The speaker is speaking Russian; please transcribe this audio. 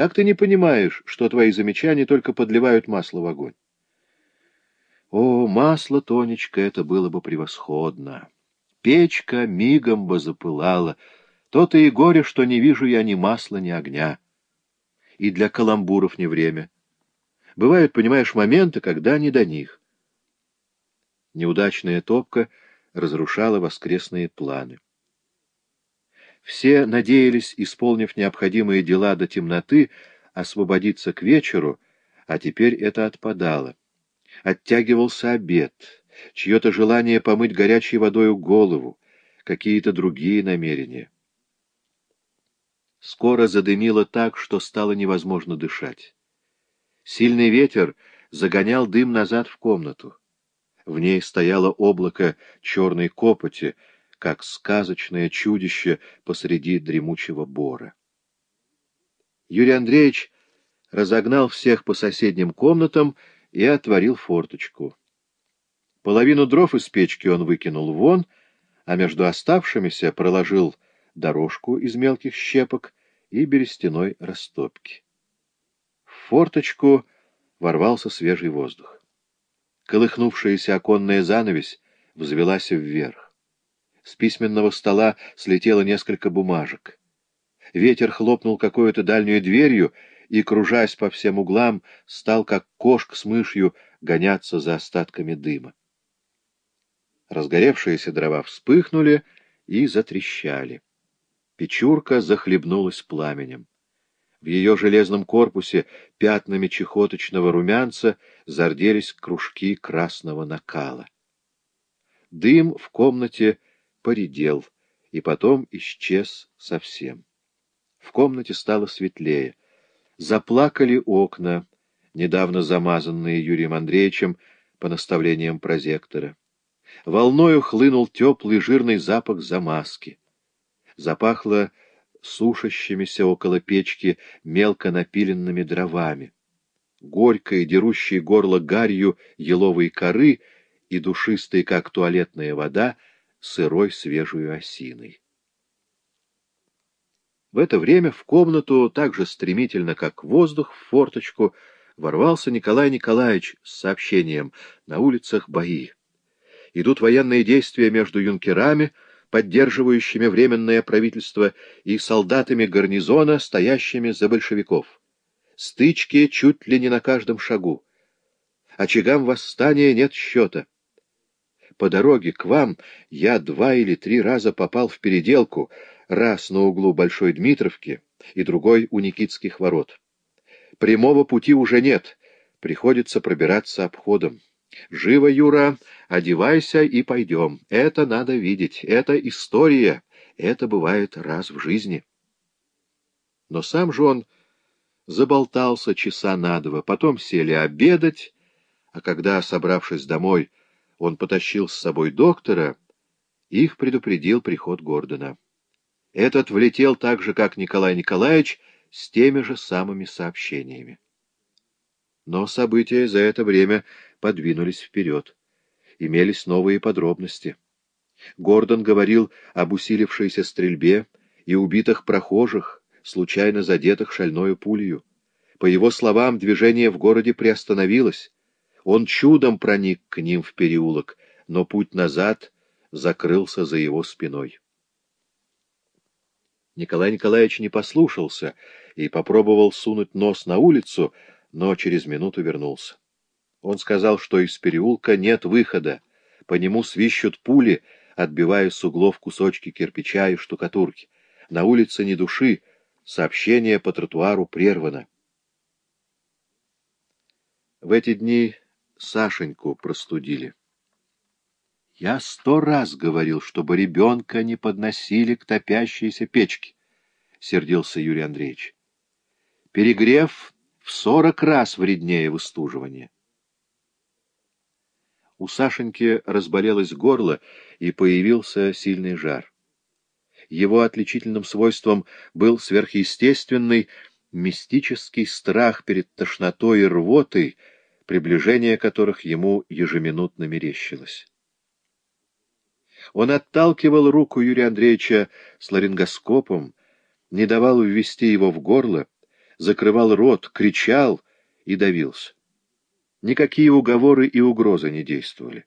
Как ты не понимаешь, что твои замечания только подливают масло в огонь? О, масло, Тонечка, это было бы превосходно. Печка мигом бы запылала. То-то и горе, что не вижу я ни масла, ни огня. И для каламбуров не время. Бывают, понимаешь, моменты, когда не до них. Неудачная топка разрушала воскресные планы. Все надеялись, исполнив необходимые дела до темноты, освободиться к вечеру, а теперь это отпадало. Оттягивался обед, чье-то желание помыть горячей водою голову, какие-то другие намерения. Скоро задымило так, что стало невозможно дышать. Сильный ветер загонял дым назад в комнату. В ней стояло облако черной копоти, как сказочное чудище посреди дремучего бора. Юрий Андреевич разогнал всех по соседним комнатам и отворил форточку. Половину дров из печки он выкинул вон, а между оставшимися проложил дорожку из мелких щепок и берестяной растопки. В форточку ворвался свежий воздух. Колыхнувшаяся оконная занавесь взвелась вверх. С письменного стола слетело несколько бумажек. Ветер хлопнул какой-то дальнюю дверью и, кружась по всем углам, стал, как кошка с мышью, гоняться за остатками дыма. Разгоревшиеся дрова вспыхнули и затрещали. Печурка захлебнулась пламенем. В ее железном корпусе пятнами чехоточного румянца зарделись кружки красного накала. Дым в комнате поредел и потом исчез совсем. В комнате стало светлее. Заплакали окна, недавно замазанные Юрием Андреевичем по наставлениям прозектора. Волною хлынул теплый жирный запах замазки. Запахло сушащимися около печки мелко напиленными дровами. Горькой, дерущей горло гарью еловой коры и душистой, как туалетная вода, сырой свежую осиной. В это время в комнату, так же стремительно, как воздух в форточку, ворвался Николай Николаевич с сообщением «На улицах бои. Идут военные действия между юнкерами, поддерживающими Временное правительство, и солдатами гарнизона, стоящими за большевиков. Стычки чуть ли не на каждом шагу. Очагам восстания нет счета. По дороге к вам я два или три раза попал в переделку, раз на углу Большой Дмитровки и другой у Никитских ворот. Прямого пути уже нет, приходится пробираться обходом. Живо, Юра, одевайся и пойдем. Это надо видеть, это история, это бывает раз в жизни. Но сам же он заболтался часа на два, потом сели обедать, а когда, собравшись домой, он потащил с собой доктора, их предупредил приход Гордона. Этот влетел так же, как Николай Николаевич, с теми же самыми сообщениями. Но события за это время подвинулись вперед. Имелись новые подробности. Гордон говорил об усилившейся стрельбе и убитых прохожих, случайно задетых шальною пулью. По его словам, движение в городе приостановилось. Он чудом проник к ним в переулок, но путь назад закрылся за его спиной. Николай Николаевич не послушался и попробовал сунуть нос на улицу, но через минуту вернулся. Он сказал, что из переулка нет выхода, по нему свищут пули, отбивая с углов кусочки кирпича и штукатурки. На улице ни души, сообщение по тротуару прервано. В эти дни Сашеньку простудили. Я сто раз говорил, чтобы ребенка не подносили к топящейся печке, — сердился Юрий Андреевич. Перегрев в сорок раз вреднее выстуживания. У Сашеньки разболелось горло, и появился сильный жар. Его отличительным свойством был сверхъестественный, мистический страх перед тошнотой и рвотой, приближение которых ему ежеминутно мерещилось. Он отталкивал руку Юрия Андреевича с ларингоскопом, не давал ввести его в горло, закрывал рот, кричал и давился. Никакие уговоры и угрозы не действовали.